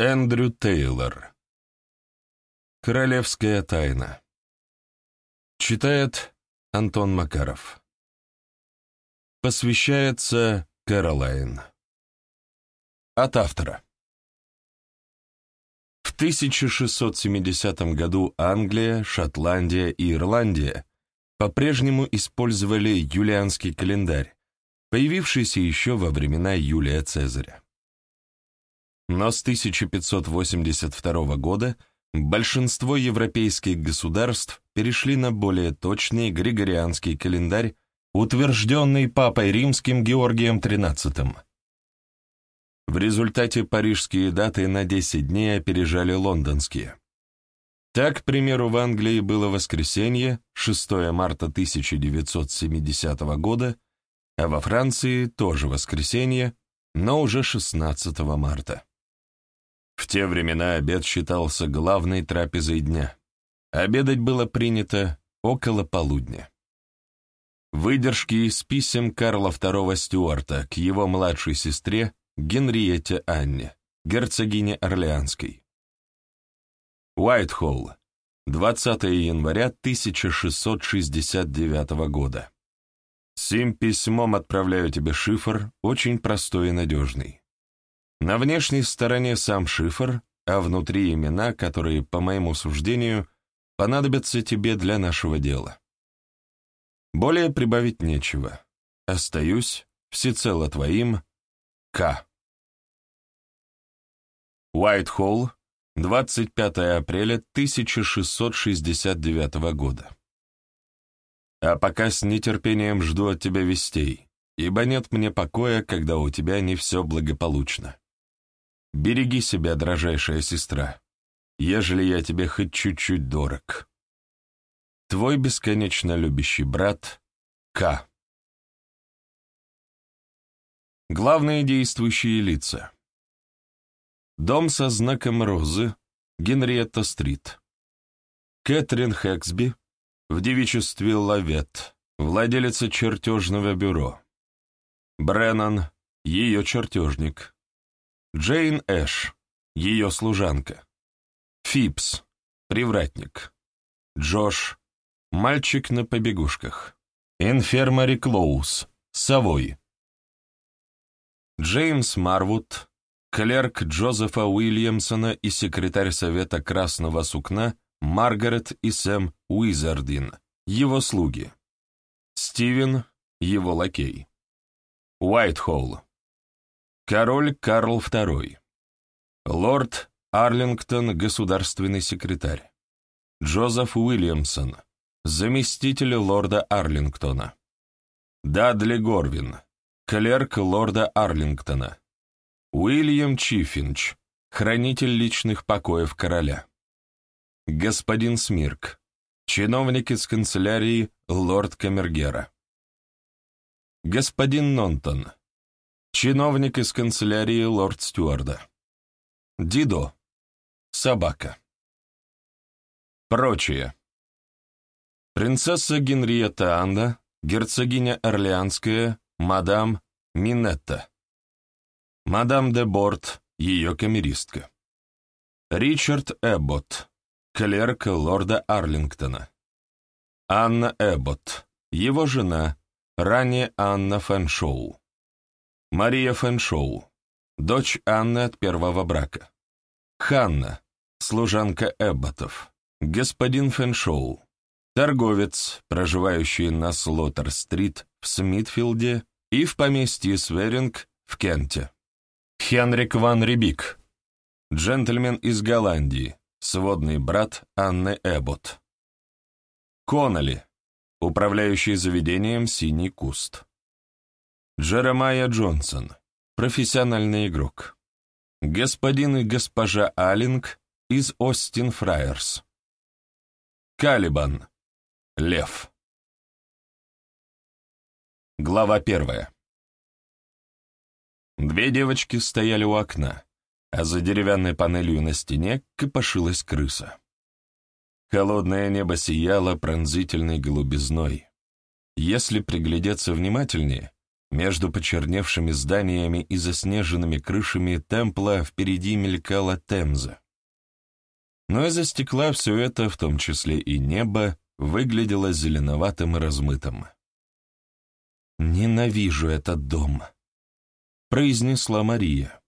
Эндрю Тейлор. Королевская тайна. Читает Антон Макаров. Посвящается Кэролайн. От автора. В 1670 году Англия, Шотландия и Ирландия по-прежнему использовали юлианский календарь, появившийся еще во времена Юлия Цезаря. Но с 1582 года большинство европейских государств перешли на более точный григорианский календарь, утвержденный Папой Римским Георгием XIII. В результате парижские даты на 10 дней опережали лондонские. Так, к примеру, в Англии было воскресенье, 6 марта 1970 года, а во Франции тоже воскресенье, но уже 16 марта. В те времена обед считался главной трапезой дня. Обедать было принято около полудня. Выдержки из писем Карла II Стюарта к его младшей сестре Генриетте Анне, герцогине Орлеанской. Уайтхолл, 20 января 1669 года. Сим письмом отправляю тебе шифр, очень простой и надежный. На внешней стороне сам шифр, а внутри имена, которые, по моему суждению, понадобятся тебе для нашего дела. Более прибавить нечего. Остаюсь всецело твоим К. Уайтхолл, 25 апреля 1669 года. А пока с нетерпением жду от тебя вестей, ибо нет мне покоя, когда у тебя не все благополучно. Береги себя, дрожайшая сестра, ежели я тебе хоть чуть-чуть дорог. Твой бесконечно любящий брат К. Главные действующие лица. Дом со знаком розы, Генриетта-стрит. Кэтрин Хэксби, в девичестве Лавет, владелица чертежного бюро. Бреннан, ее чертежник. Джейн Эш, ее служанка. Фипс, привратник. Джош, мальчик на побегушках. Инфермари Клоус, совой. Джеймс Марвуд, клерк Джозефа Уильямсона и секретарь Совета Красного Сукна Маргарет и Сэм Уизардин, его слуги. Стивен, его лакей. Уайтхолл, Король Карл II. Лорд Арлингтон, государственный секретарь. Джозеф Уильямсон, заместитель лорда Арлингтона. Дадли Горвин, клерк лорда Арлингтона. Уильям Чифинч, хранитель личных покоев короля. Господин Смирк, чиновник из канцелярии лорд Камергера. Господин Нонтон, Чиновник из канцелярии лорд Стюарда. Дидо. Собака. Прочие. Принцесса Генриетта Анна, герцогиня Орлеанская, мадам Минетта. Мадам де Борт, ее камеристка. Ричард Эбботт, клерк лорда Арлингтона. Анна Эбботт, его жена, ранее Анна Фэншоу. Мария Фэншоу, дочь Анны от первого брака. Ханна, служанка Эбботов. Господин Фэншоу, торговец, проживающий на Слоттер-стрит в Смитфилде и в поместье Сверинг в Кенте. Хенрик ван Рибик, джентльмен из Голландии, сводный брат Анны Эббот. Конноли, управляющий заведением «Синий куст». Джеремайя Джонсон, профессиональный игрок. Господин и госпожа Аллинг из Остин Фраерс. Калибан. Лев. Глава первая. Две девочки стояли у окна, а за деревянной панелью на стене копошилась крыса. Холодное небо сияло пронзительной голубизной. Если приглядеться внимательнее, Между почерневшими зданиями и заснеженными крышами темпла впереди мелькала Темза. Но из-за стекла все это, в том числе и небо, выглядело зеленоватым и размытым. «Ненавижу этот дом», — произнесла Мария.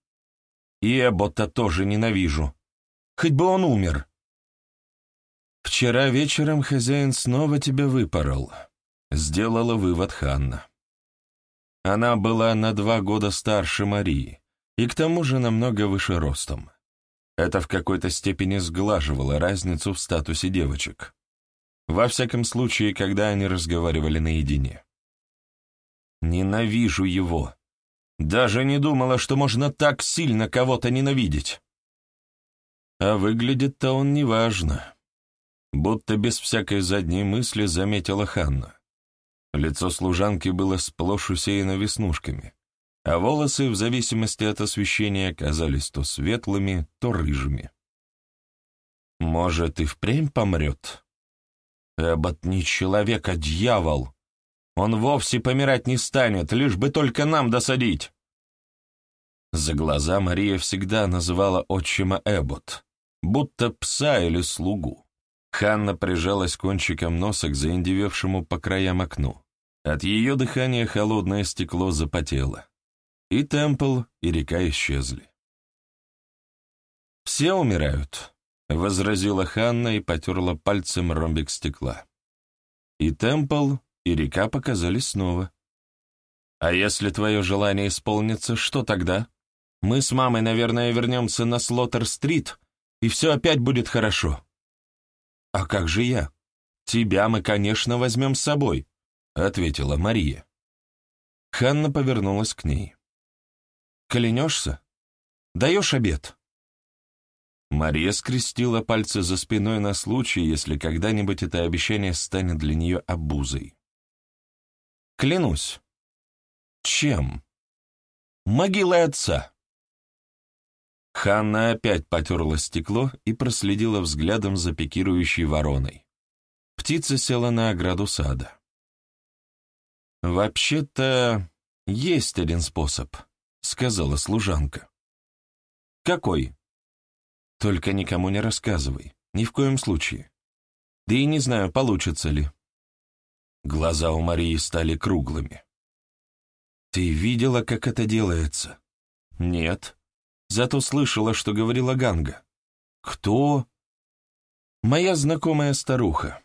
«И Эбота тоже ненавижу. Хоть бы он умер». «Вчера вечером хозяин снова тебя выпорол», — сделала вывод Ханна. Она была на два года старше Марии и к тому же намного выше ростом. Это в какой-то степени сглаживало разницу в статусе девочек. Во всяком случае, когда они разговаривали наедине. «Ненавижу его. Даже не думала, что можно так сильно кого-то ненавидеть». А выглядит-то он неважно. Будто без всякой задней мысли заметила Ханна. Лицо служанки было сплошь усеяно веснушками, а волосы, в зависимости от освещения, казались то светлыми, то рыжими. «Может, и впрямь помрет?» «Эббот не человек, а дьявол. Он вовсе помирать не станет, лишь бы только нам досадить». За глаза Мария всегда называла отчима Эббот, будто пса или слугу. Ханна прижалась кончиком носа к заиндевевшему по краям окну. От ее дыхания холодное стекло запотело. И темпл, и река исчезли. «Все умирают», — возразила Ханна и потерла пальцем ромбик стекла. И темпл, и река показались снова. «А если твое желание исполнится, что тогда? Мы с мамой, наверное, вернемся на Слоттер-стрит, и все опять будет хорошо». «А как же я? Тебя мы, конечно, возьмем с собой», — ответила Мария. Ханна повернулась к ней. «Клянешься? Даешь обед?» Мария скрестила пальцы за спиной на случай, если когда-нибудь это обещание станет для нее обузой. «Клянусь». «Чем?» «Могилой отца». Ханна опять потерла стекло и проследила взглядом за пикирующей вороной. Птица села на ограду сада. «Вообще-то есть один способ», — сказала служанка. «Какой?» «Только никому не рассказывай, ни в коем случае. Да и не знаю, получится ли». Глаза у Марии стали круглыми. «Ты видела, как это делается?» «Нет», Зато слышала, что говорила Ганга. «Кто?» «Моя знакомая старуха.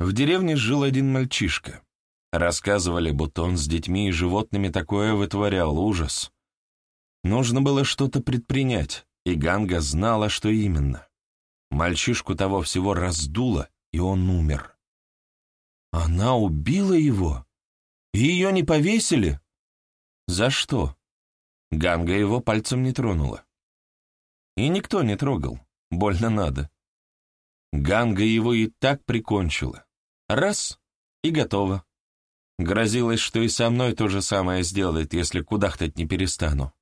В деревне жил один мальчишка. Рассказывали, будто он с детьми и животными такое вытворял, ужас. Нужно было что-то предпринять, и Ганга знала, что именно. Мальчишку того всего раздуло, и он умер. Она убила его? И ее не повесили? За что? Ганга его пальцем не тронула. И никто не трогал, больно надо. Ганга его и так прикончила. Раз — и готово. Грозилось, что и со мной то же самое сделает, если кудахтать не перестану.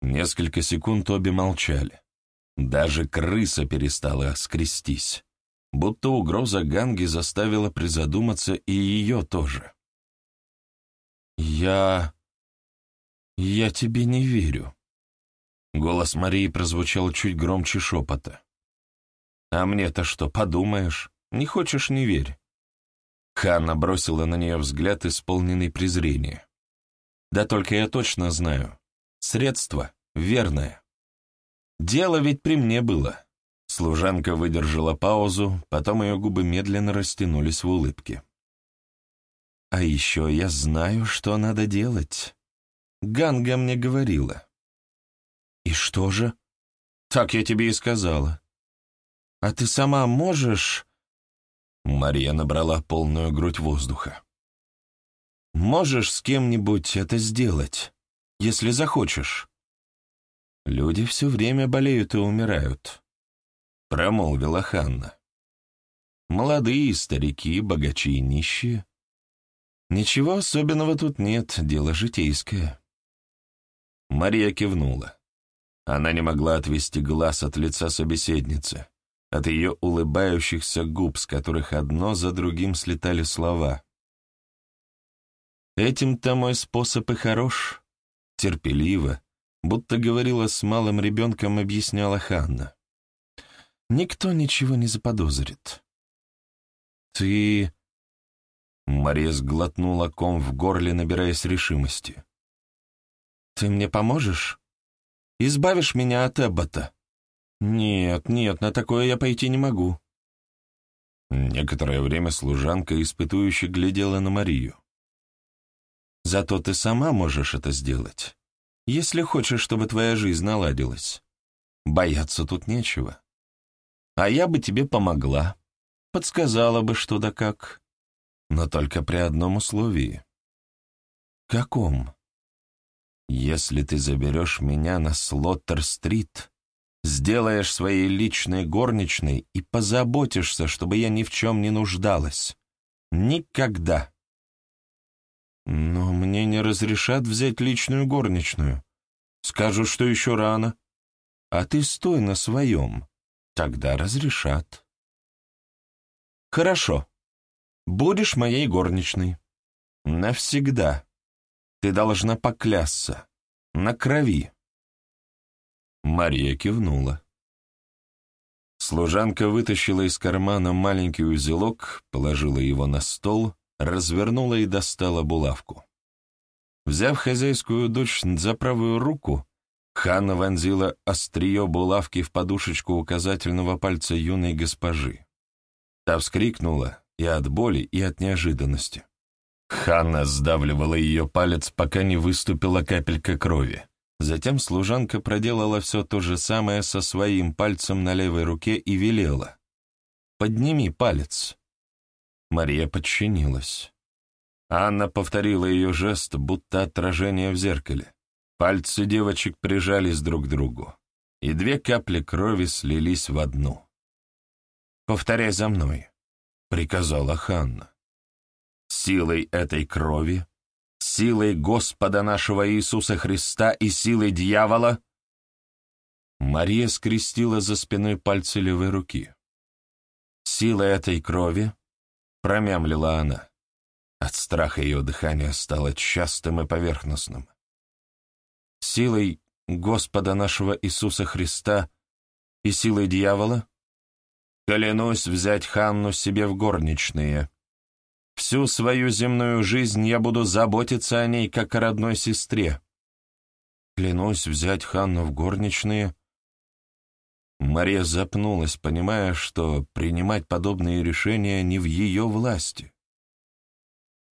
Несколько секунд обе молчали. Даже крыса перестала скрестись, будто угроза Ганги заставила призадуматься и ее тоже. «Я...» «Я тебе не верю». Голос Марии прозвучал чуть громче шепота. «А мне-то что, подумаешь? Не хочешь — не верь». Ханна бросила на нее взгляд, исполненный презрения. «Да только я точно знаю. Средство верное. Дело ведь при мне было». Служанка выдержала паузу, потом ее губы медленно растянулись в улыбке. «А еще я знаю, что надо делать». Ганга мне говорила. И что же? Так я тебе и сказала. А ты сама можешь... Мария набрала полную грудь воздуха. Можешь с кем-нибудь это сделать, если захочешь. Люди все время болеют и умирают, промолвила Ханна. Молодые, старики, богачи и нищие. Ничего особенного тут нет, дело житейское. Мария кивнула. Она не могла отвести глаз от лица собеседницы, от ее улыбающихся губ, с которых одно за другим слетали слова. Этим-то мой способ и хорош. Терпеливо, будто говорила с малым ребенком, объясняла Ханна. Никто ничего не заподозрит. Ты... Мария сглотнула ком в горле, набираясь решимости. «Ты мне поможешь? Избавишь меня от Эббота?» «Нет, нет, на такое я пойти не могу». Некоторое время служанка испытующе глядела на Марию. «Зато ты сама можешь это сделать, если хочешь, чтобы твоя жизнь наладилась. Бояться тут нечего. А я бы тебе помогла, подсказала бы что да как, но только при одном условии». «Каком?» «Если ты заберешь меня на Слоттер-стрит, сделаешь своей личной горничной и позаботишься, чтобы я ни в чем не нуждалась. Никогда. Но мне не разрешат взять личную горничную. Скажут, что еще рано. А ты стой на своем. Тогда разрешат. Хорошо. Будешь моей горничной. Навсегда. Ты должна поклясться. На крови. Мария кивнула. Служанка вытащила из кармана маленький узелок, положила его на стол, развернула и достала булавку. Взяв хозяйскую дочь за правую руку, Ханна вонзила острие булавки в подушечку указательного пальца юной госпожи. Та вскрикнула и от боли, и от неожиданности. Ханна сдавливала ее палец, пока не выступила капелька крови. Затем служанка проделала все то же самое со своим пальцем на левой руке и велела. «Подними палец». Мария подчинилась. Анна повторила ее жест, будто отражение в зеркале. Пальцы девочек прижались друг к другу, и две капли крови слились в одну. «Повторяй за мной», — приказала Ханна. Силой этой крови силой Господа нашего Иисуса Христа и силой дьявола?» Мария скрестила за спиной пальцы левой руки. «Сила этой крови?» — промямлила она. От страха ее дыхание стало частым и поверхностным. «Силой Господа нашего Иисуса Христа и силой дьявола?» «Клянусь взять Ханну себе в горничные», Всю свою земную жизнь я буду заботиться о ней, как о родной сестре. Клянусь взять Ханну в горничные. Мария запнулась, понимая, что принимать подобные решения не в ее власти.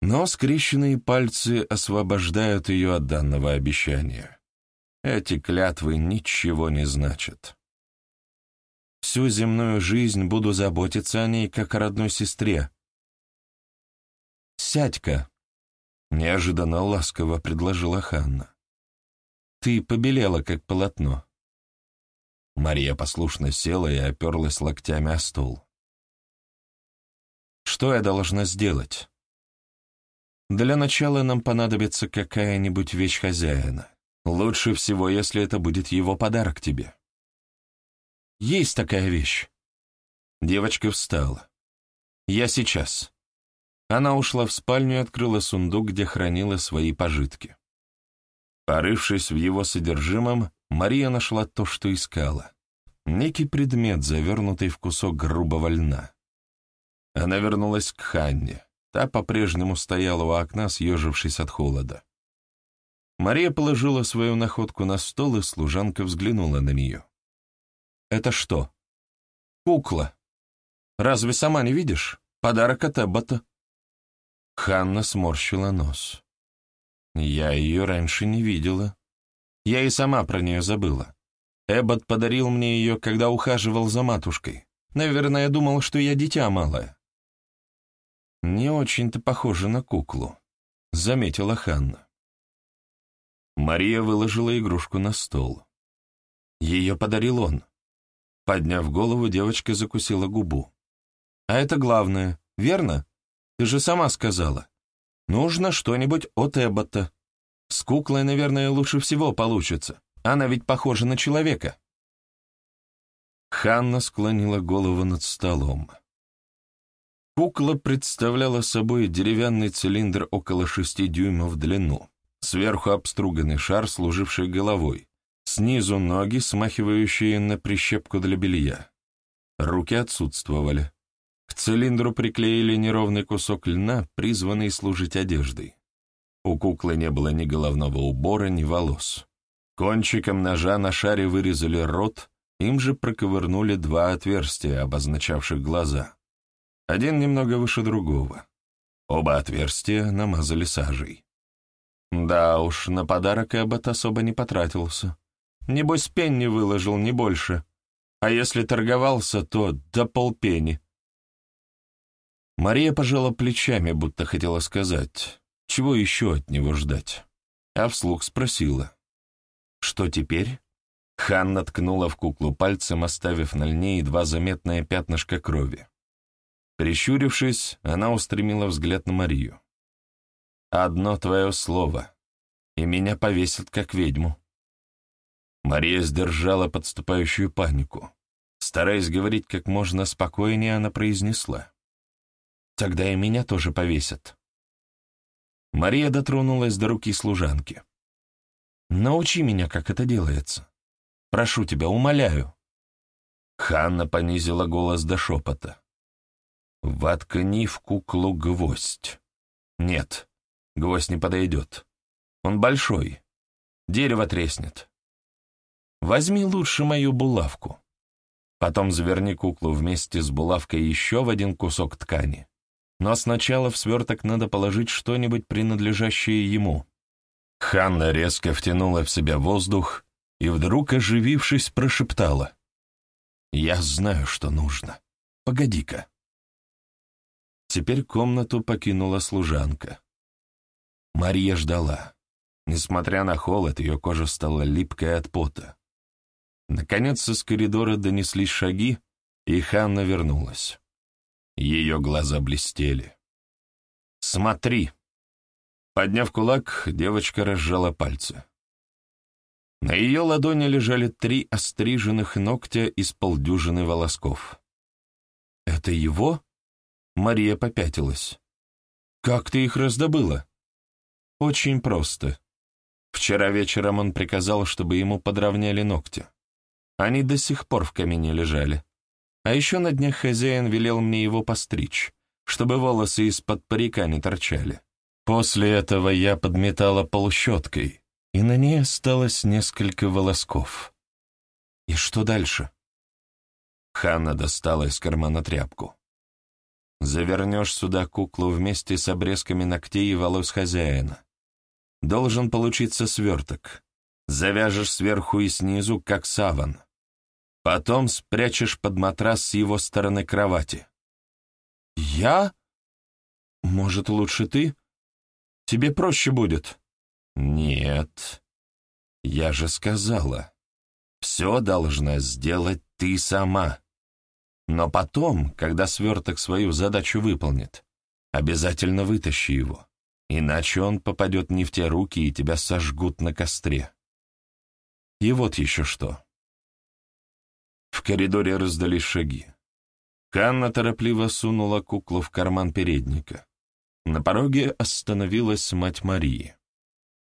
Но скрещенные пальцы освобождают ее от данного обещания. Эти клятвы ничего не значат. Всю земную жизнь буду заботиться о ней, как о родной сестре, «Сядь-ка», — неожиданно ласково предложила Ханна. «Ты побелела, как полотно». Мария послушно села и оперлась локтями о стол. «Что я должна сделать?» «Для начала нам понадобится какая-нибудь вещь хозяина. Лучше всего, если это будет его подарок тебе». «Есть такая вещь». Девочка встала. «Я сейчас». Она ушла в спальню и открыла сундук, где хранила свои пожитки. Порывшись в его содержимом, Мария нашла то, что искала. Некий предмет, завернутый в кусок грубого льна. Она вернулась к Ханне. Та по-прежнему стояла у окна, съежившись от холода. Мария положила свою находку на стол, и служанка взглянула на нее. «Это что?» «Кукла. Разве сама не видишь? Подарок от Эббота». Ханна сморщила нос. Я ее раньше не видела. Я и сама про нее забыла. Эббот подарил мне ее, когда ухаживал за матушкой. Наверное, думал, что я дитя малое. Не очень-то похоже на куклу, заметила Ханна. Мария выложила игрушку на стол. Ее подарил он. Подняв голову, девочка закусила губу. А это главное, верно? Ты же сама сказала. Нужно что-нибудь от Эббота. С куклой, наверное, лучше всего получится. Она ведь похожа на человека. Ханна склонила голову над столом. Кукла представляла собой деревянный цилиндр около шести дюймов в длину, сверху обструганный шар, служивший головой, снизу ноги, смахивающие на прищепку для белья. Руки отсутствовали. Цилиндру приклеили неровный кусок льна, призванный служить одеждой. У куклы не было ни головного убора, ни волос. Кончиком ножа на шаре вырезали рот, им же проковырнули два отверстия, обозначавших глаза. Один немного выше другого. Оба отверстия намазали сажей. Да уж, на подарок Эббот особо не потратился. Небось, пенни выложил, не больше. А если торговался, то до полпени. Мария пожала плечами, будто хотела сказать, чего еще от него ждать. А вслух спросила. «Что теперь?» Ханна ткнула в куклу пальцем, оставив на льне едва заметное пятнышко крови. Прищурившись, она устремила взгляд на Марию. «Одно твое слово, и меня повесят как ведьму». Мария сдержала подступающую панику. Стараясь говорить как можно спокойнее, она произнесла. «Тогда и меня тоже повесят». Мария дотронулась до руки служанки. «Научи меня, как это делается. Прошу тебя, умоляю». Ханна понизила голос до шепота. «Воткни в куклу гвоздь». «Нет, гвоздь не подойдет. Он большой. Дерево треснет. Возьми лучше мою булавку. Потом заверни куклу вместе с булавкой еще в один кусок ткани. Но сначала в сверток надо положить что-нибудь, принадлежащее ему». Ханна резко втянула в себя воздух и вдруг, оживившись, прошептала. «Я знаю, что нужно. Погоди-ка». Теперь комнату покинула служанка. Мария ждала. Несмотря на холод, ее кожа стала липкой от пота. Наконец из коридора донеслись шаги, и Ханна вернулась. Ее глаза блестели. «Смотри!» Подняв кулак, девочка разжала пальцы. На ее ладони лежали три остриженных ногтя из полдюжины волосков. «Это его?» Мария попятилась. «Как ты их раздобыла?» «Очень просто. Вчера вечером он приказал, чтобы ему подровняли ногти. Они до сих пор в камине лежали. А еще на днях хозяин велел мне его постричь, чтобы волосы из-под парика не торчали. После этого я подметала полщеткой, и на ней осталось несколько волосков. И что дальше? Ханна достала из кармана тряпку. Завернешь сюда куклу вместе с обрезками ногтей и волос хозяина. Должен получиться сверток. Завяжешь сверху и снизу, как саван. Потом спрячешь под матрас с его стороны кровати. «Я? Может, лучше ты? Тебе проще будет». «Нет. Я же сказала, все должна сделать ты сама. Но потом, когда сверток свою задачу выполнит, обязательно вытащи его, иначе он попадет не в те руки и тебя сожгут на костре. И вот еще что». В коридоре раздались шаги. Канна торопливо сунула куклу в карман передника. На пороге остановилась мать Марии.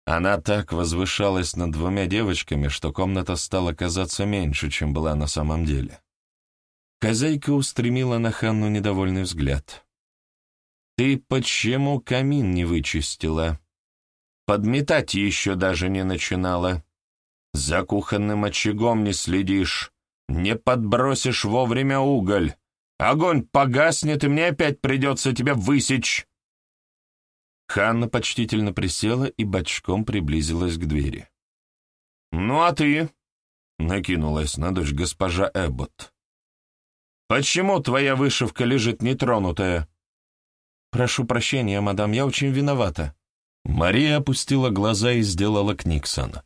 Она так возвышалась над двумя девочками, что комната стала казаться меньше, чем была на самом деле. Хозяйка устремила на Ханну недовольный взгляд. «Ты почему камин не вычистила? Подметать еще даже не начинала. За кухонным очагом не следишь. Не подбросишь вовремя уголь. Огонь погаснет, и мне опять придется тебя высечь. Ханна почтительно присела и бочком приблизилась к двери. «Ну а ты?» — накинулась на дочь госпожа Эббот. «Почему твоя вышивка лежит нетронутая?» «Прошу прощения, мадам, я очень виновата». Мария опустила глаза и сделала Книксон.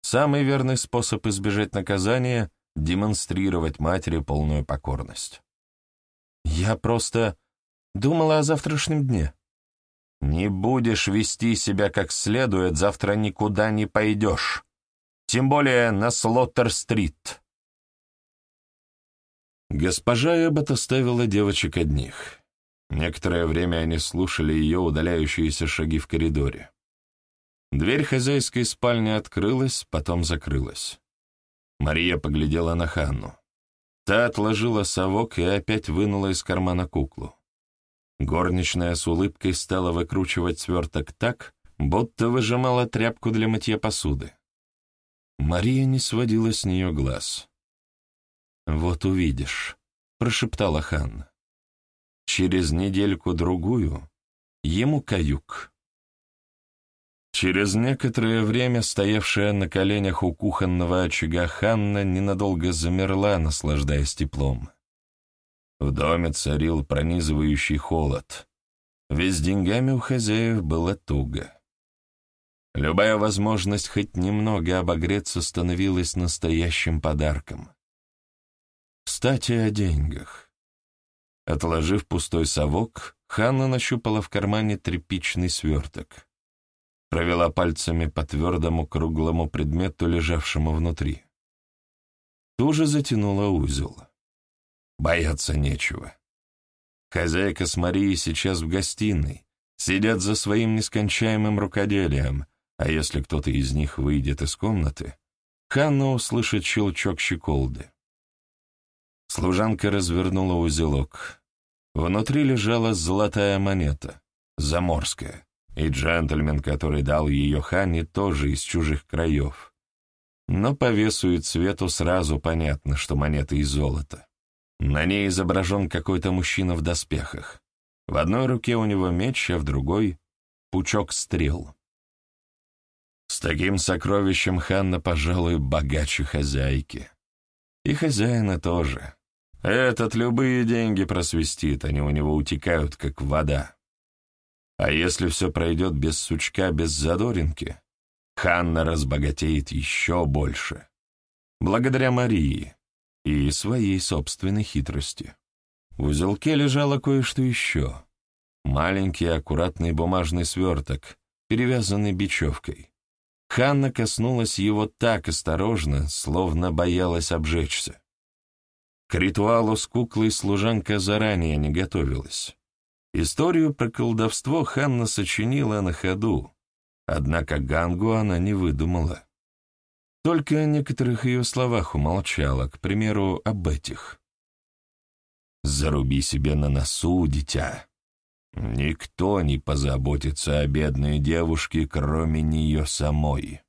Самый верный способ избежать наказания демонстрировать матери полную покорность. «Я просто думала о завтрашнем дне». «Не будешь вести себя как следует, завтра никуда не пойдешь. Тем более на Слоттер-стрит». Госпожа Эббот оставила девочек одних. Некоторое время они слушали ее удаляющиеся шаги в коридоре. Дверь хозяйской спальни открылась, потом закрылась. Мария поглядела на Ханну. Та отложила совок и опять вынула из кармана куклу. Горничная с улыбкой стала выкручивать сверток так, будто выжимала тряпку для мытья посуды. Мария не сводила с нее глаз. «Вот увидишь», — прошептала Ханна. «Через недельку-другую ему каюк». Через некоторое время стоявшая на коленях у кухонного очага Ханна ненадолго замерла, наслаждаясь теплом. В доме царил пронизывающий холод. Ведь деньгами у хозяев было туго. Любая возможность хоть немного обогреться становилась настоящим подарком. Кстати, о деньгах. Отложив пустой совок, Ханна нащупала в кармане тряпичный сверток провела пальцами по твердому круглому предмету, лежавшему внутри. Туже затянула узел. Бояться нечего. Хозяйка с Марией сейчас в гостиной, сидят за своим нескончаемым рукоделием, а если кто-то из них выйдет из комнаты, Ханна услышит щелчок щеколды. Служанка развернула узелок. Внутри лежала золотая монета, заморская. И джентльмен, который дал ее Ханне, тоже из чужих краев. Но по весу и цвету сразу понятно, что монета из золота. На ней изображен какой-то мужчина в доспехах. В одной руке у него меч, а в другой — пучок стрел. С таким сокровищем Ханна, пожалуй, богаче хозяйки. И хозяина тоже. Этот любые деньги просвистит, они у него утекают, как вода. А если все пройдет без сучка, без задоринки, Ханна разбогатеет еще больше. Благодаря Марии и своей собственной хитрости. В узелке лежало кое-что еще. Маленький аккуратный бумажный сверток, перевязанный бечевкой. Ханна коснулась его так осторожно, словно боялась обжечься. К ритуалу с куклой служанка заранее не готовилась. Историю про колдовство Ханна сочинила на ходу, однако Гангу она не выдумала. Только о некоторых ее словах умолчала, к примеру, об этих. «Заруби себе на носу, дитя. Никто не позаботится о бедной девушке, кроме нее самой».